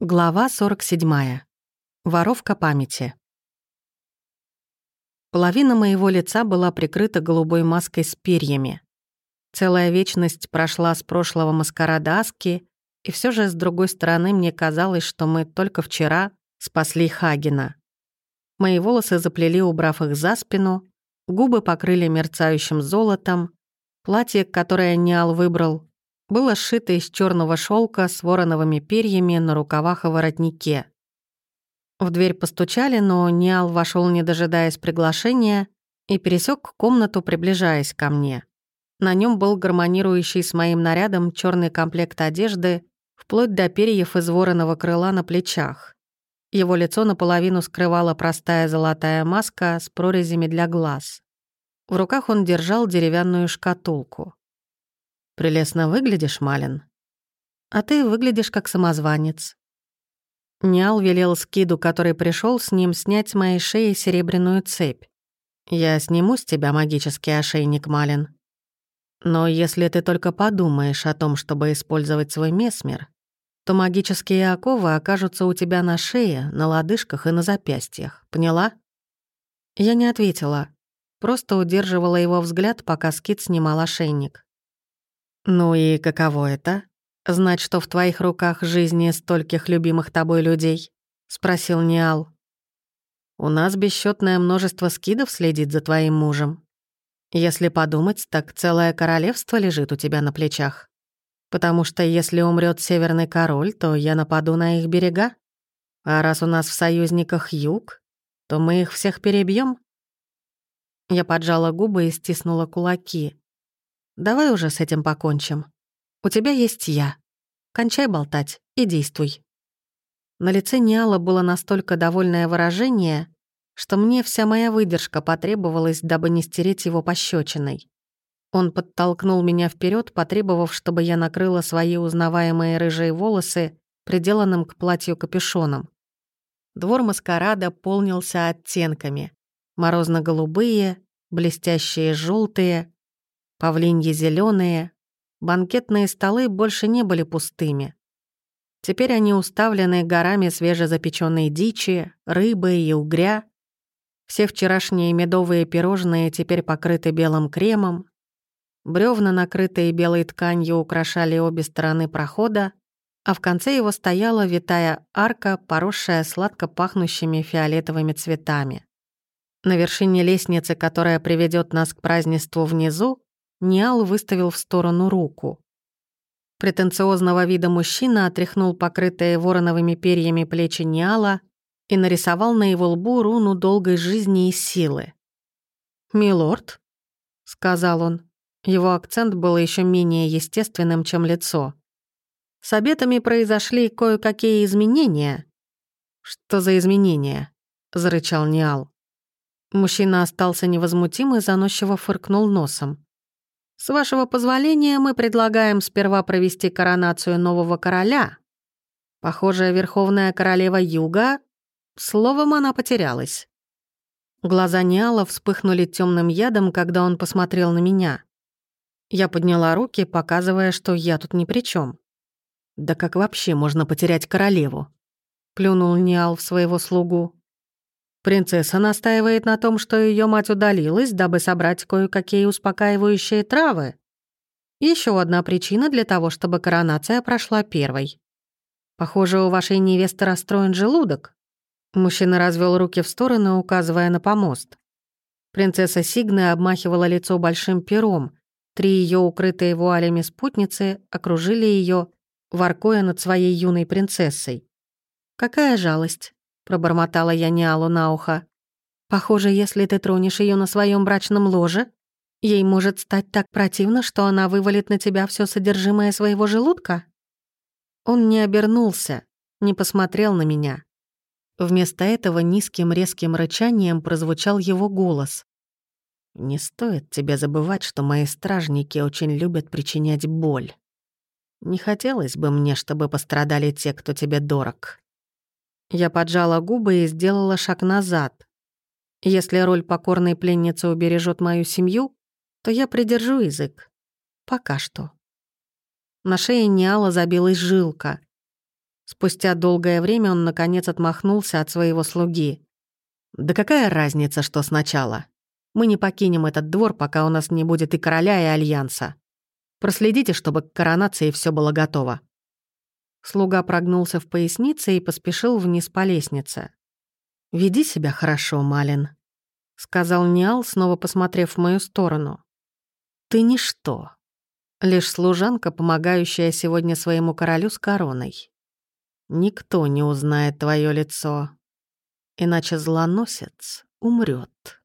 Глава 47. Воровка памяти. Половина моего лица была прикрыта голубой маской с перьями. Целая вечность прошла с прошлого маскарада Аски, и все же, с другой стороны, мне казалось, что мы только вчера спасли Хагена. Мои волосы заплели, убрав их за спину, губы покрыли мерцающим золотом, платье, которое Ниал выбрал, было сшито из черного шелка с вороновыми перьями на рукавах и воротнике. В дверь постучали, но Ниал вошел, не дожидаясь приглашения, и пересек комнату, приближаясь ко мне. На нем был гармонирующий с моим нарядом черный комплект одежды, вплоть до перьев из вороного крыла на плечах. Его лицо наполовину скрывала простая золотая маска с прорезями для глаз. В руках он держал деревянную шкатулку. «Прелестно выглядишь, Малин. А ты выглядишь как самозванец». Нял велел Скиду, который пришел с ним, снять с моей шеи серебряную цепь. «Я сниму с тебя магический ошейник, Малин. Но если ты только подумаешь о том, чтобы использовать свой месмер, то магические оковы окажутся у тебя на шее, на лодыжках и на запястьях. Поняла?» Я не ответила, просто удерживала его взгляд, пока Скид снимал ошейник. «Ну и каково это? Знать, что в твоих руках жизни стольких любимых тобой людей?» — спросил Ниал. «У нас бесчетное множество скидов следит за твоим мужем. Если подумать, так целое королевство лежит у тебя на плечах. Потому что если умрет Северный Король, то я нападу на их берега. А раз у нас в союзниках юг, то мы их всех перебьем. Я поджала губы и стиснула кулаки. Давай уже с этим покончим. У тебя есть я. Кончай болтать и действуй». На лице Ниала было настолько довольное выражение, что мне вся моя выдержка потребовалась, дабы не стереть его пощечиной. Он подтолкнул меня вперед, потребовав, чтобы я накрыла свои узнаваемые рыжие волосы, приделанным к платью капюшоном. Двор маскарада полнился оттенками. Морозно-голубые, блестящие желтые, павлиньи зеленые, банкетные столы больше не были пустыми. Теперь они уставлены горами свежезапеченной дичи, рыбы и угря. Все вчерашние медовые пирожные теперь покрыты белым кремом. Бревна, накрытые белой тканью, украшали обе стороны прохода, а в конце его стояла витая арка, поросшая сладко пахнущими фиолетовыми цветами. На вершине лестницы, которая приведет нас к празднеству внизу, Ниал выставил в сторону руку. Претенциозного вида мужчина отряхнул покрытые вороновыми перьями плечи Ниала и нарисовал на его лбу руну долгой жизни и силы. «Милорд», — сказал он, его акцент был еще менее естественным, чем лицо. «С обетами произошли кое-какие изменения». «Что за изменения?» — зарычал Ниал. Мужчина остался невозмутим и заносчиво фыркнул носом. С вашего позволения мы предлагаем сперва провести коронацию нового короля. Похоже, Верховная Королева Юга... Словом, она потерялась. Глаза Ниала вспыхнули темным ядом, когда он посмотрел на меня. Я подняла руки, показывая, что я тут ни при чем. «Да как вообще можно потерять королеву?» Плюнул Ниал в своего слугу. Принцесса настаивает на том, что ее мать удалилась, дабы собрать кое-какие успокаивающие травы. Еще одна причина для того, чтобы коронация прошла первой. Похоже, у вашей невесты расстроен желудок. Мужчина развел руки в стороны, указывая на помост. Принцесса Сигна обмахивала лицо большим пером. Три ее укрытые вуалями спутницы окружили ее, воркуя над своей юной принцессой. Какая жалость пробормотала я Ниалу на ухо. Похоже, если ты тронешь ее на своем брачном ложе, ей может стать так противно, что она вывалит на тебя все содержимое своего желудка. Он не обернулся, не посмотрел на меня. Вместо этого низким резким рычанием прозвучал его голос. «Не стоит тебе забывать, что мои стражники очень любят причинять боль. Не хотелось бы мне, чтобы пострадали те, кто тебе дорог. Я поджала губы и сделала шаг назад. Если роль покорной пленницы убережет мою семью, то я придержу язык. Пока что. На шее Ниала забилась жилка. Спустя долгое время он, наконец, отмахнулся от своего слуги. «Да какая разница, что сначала? Мы не покинем этот двор, пока у нас не будет и короля, и альянса. Проследите, чтобы к коронации все было готово». Слуга прогнулся в пояснице и поспешил вниз по лестнице. «Веди себя хорошо, Малин», — сказал Ниал, снова посмотрев в мою сторону. «Ты ничто. Лишь служанка, помогающая сегодня своему королю с короной. Никто не узнает твое лицо, иначе злоносец умрет.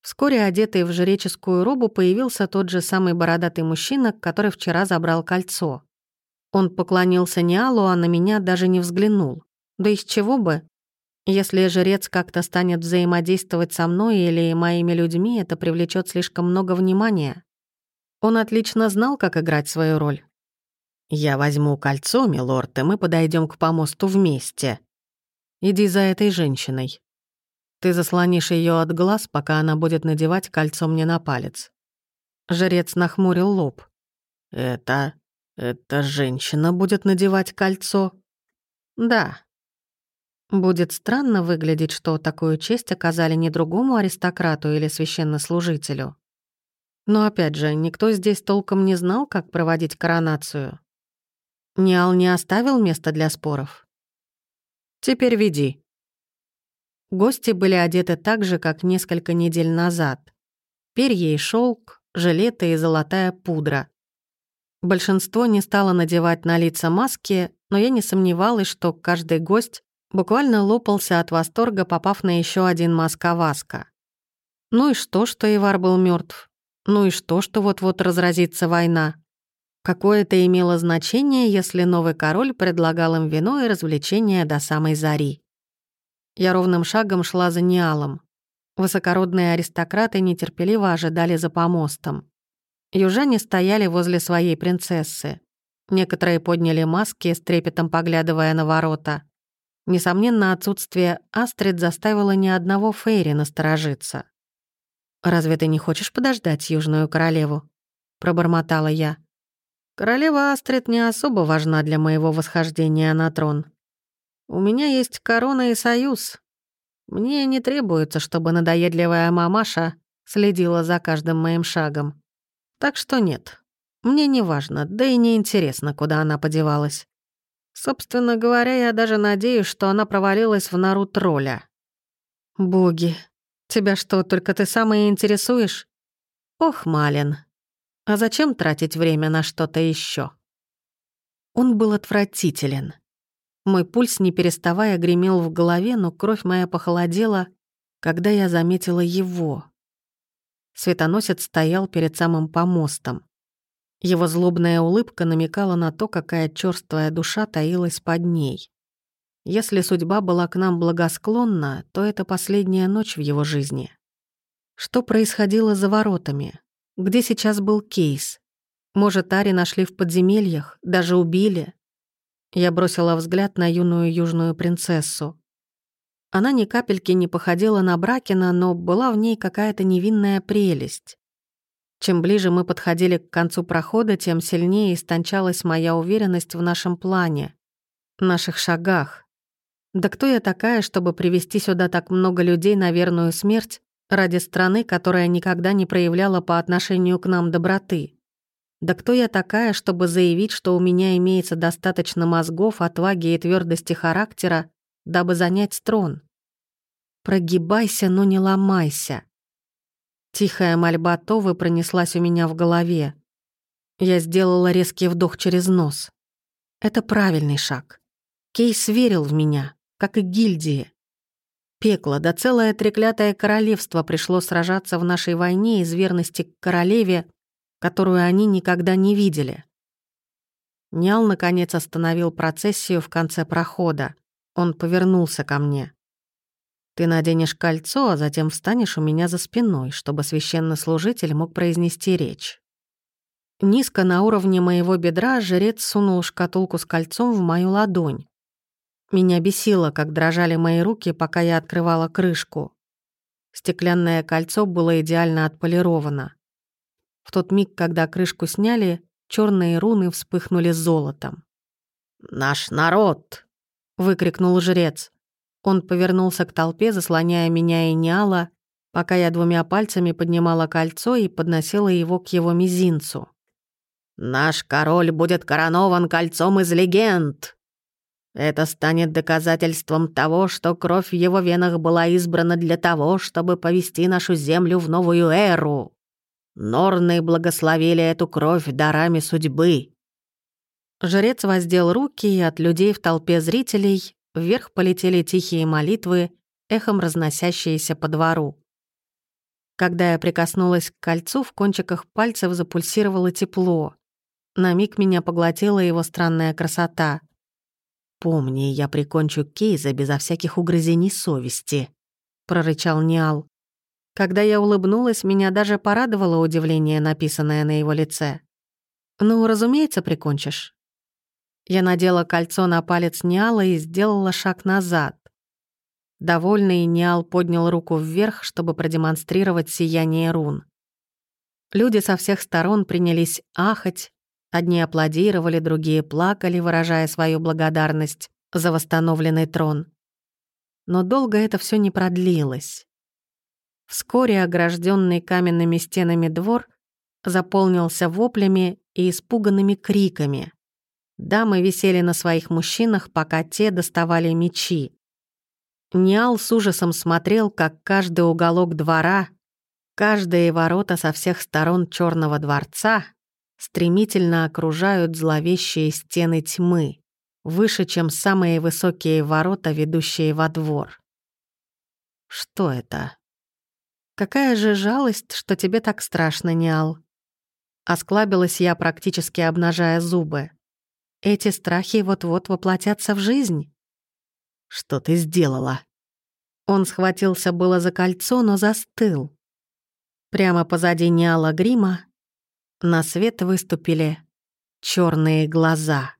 Вскоре, одетый в жреческую робу, появился тот же самый бородатый мужчина, который вчера забрал кольцо. Он поклонился Ниалу, а на меня даже не взглянул. Да из чего бы? Если жрец как-то станет взаимодействовать со мной или моими людьми, это привлечет слишком много внимания. Он отлично знал, как играть свою роль. «Я возьму кольцо, милорд, и мы подойдем к помосту вместе. Иди за этой женщиной. Ты заслонишь ее от глаз, пока она будет надевать кольцо мне на палец». Жрец нахмурил лоб. «Это... эта женщина будет надевать кольцо?» «Да». Будет странно выглядеть, что такую честь оказали не другому аристократу или священнослужителю. Но опять же, никто здесь толком не знал, как проводить коронацию. Ниал не оставил места для споров. «Теперь веди». Гости были одеты так же, как несколько недель назад. Перья и шелк, жилеты и золотая пудра. Большинство не стало надевать на лица маски, но я не сомневалась, что каждый гость буквально лопался от восторга, попав на еще один маска-васка. Ну и что, что Ивар был мертв? Ну и что, что вот-вот разразится война? Какое это имело значение, если новый король предлагал им вино и развлечения до самой зари? Я ровным шагом шла за Ниалом. Высокородные аристократы нетерпеливо ожидали за помостом. Южане стояли возле своей принцессы. Некоторые подняли маски, с трепетом поглядывая на ворота. Несомненно, отсутствие Астрид заставило ни одного Фейри насторожиться. «Разве ты не хочешь подождать Южную Королеву?» — пробормотала я. Королева Астрид не особо важна для моего восхождения на трон. У меня есть корона и союз. Мне не требуется, чтобы надоедливая мамаша следила за каждым моим шагом. Так что нет, мне не важно, да и не интересно, куда она подевалась. Собственно говоря, я даже надеюсь, что она провалилась в нору тролля. Боги, тебя что, только ты сам и интересуешь? Ох, Малин, а зачем тратить время на что-то еще? Он был отвратителен. Мой пульс, не переставая, гремел в голове, но кровь моя похолодела, когда я заметила его. Светоносец стоял перед самым помостом. Его злобная улыбка намекала на то, какая черствая душа таилась под ней. Если судьба была к нам благосклонна, то это последняя ночь в его жизни. Что происходило за воротами? Где сейчас был Кейс? Может, Ари нашли в подземельях, даже убили? Я бросила взгляд на юную южную принцессу. Она ни капельки не походила на Бракина, но была в ней какая-то невинная прелесть. Чем ближе мы подходили к концу прохода, тем сильнее истончалась моя уверенность в нашем плане, наших шагах. Да кто я такая, чтобы привести сюда так много людей на верную смерть ради страны, которая никогда не проявляла по отношению к нам доброты. Да кто я такая, чтобы заявить, что у меня имеется достаточно мозгов, отваги и твердости характера, дабы занять трон? Прогибайся, но не ломайся. Тихая мольба Товы пронеслась у меня в голове. Я сделала резкий вдох через нос. Это правильный шаг. Кейс верил в меня, как и гильдии. Пекло, да целое треклятое королевство пришло сражаться в нашей войне из верности к королеве, которую они никогда не видели. Нял, наконец, остановил процессию в конце прохода. Он повернулся ко мне. «Ты наденешь кольцо, а затем встанешь у меня за спиной, чтобы священнослужитель мог произнести речь». Низко на уровне моего бедра жрец сунул шкатулку с кольцом в мою ладонь. Меня бесило, как дрожали мои руки, пока я открывала крышку. Стеклянное кольцо было идеально отполировано. В тот миг, когда крышку сняли, черные руны вспыхнули золотом. «Наш народ!» — выкрикнул жрец. Он повернулся к толпе, заслоняя меня и Ниала, пока я двумя пальцами поднимала кольцо и подносила его к его мизинцу. «Наш король будет коронован кольцом из легенд!» Это станет доказательством того, что кровь в его венах была избрана для того, чтобы повести нашу землю в новую эру. Норны благословили эту кровь дарами судьбы. Жрец воздел руки, и от людей в толпе зрителей вверх полетели тихие молитвы, эхом разносящиеся по двору. Когда я прикоснулась к кольцу, в кончиках пальцев запульсировало тепло. На миг меня поглотила его странная красота — «Помни, я прикончу Кейза безо всяких угрызений совести», — прорычал Ниал. Когда я улыбнулась, меня даже порадовало удивление, написанное на его лице. «Ну, разумеется, прикончишь». Я надела кольцо на палец Ниала и сделала шаг назад. Довольный Ниал поднял руку вверх, чтобы продемонстрировать сияние рун. Люди со всех сторон принялись ахать, Одни аплодировали, другие плакали, выражая свою благодарность за восстановленный трон. Но долго это все не продлилось. Вскоре огражденный каменными стенами двор заполнился воплями и испуганными криками. Дамы висели на своих мужчинах, пока те доставали мечи. Ниал с ужасом смотрел, как каждый уголок двора, каждые ворота со всех сторон черного дворца стремительно окружают зловещие стены тьмы, выше, чем самые высокие ворота, ведущие во двор. Что это? Какая же жалость, что тебе так страшно, Ниал. Осклабилась я, практически обнажая зубы. Эти страхи вот-вот воплотятся в жизнь. Что ты сделала? Он схватился было за кольцо, но застыл. Прямо позади Ниала Грима на свет выступили черные глаза.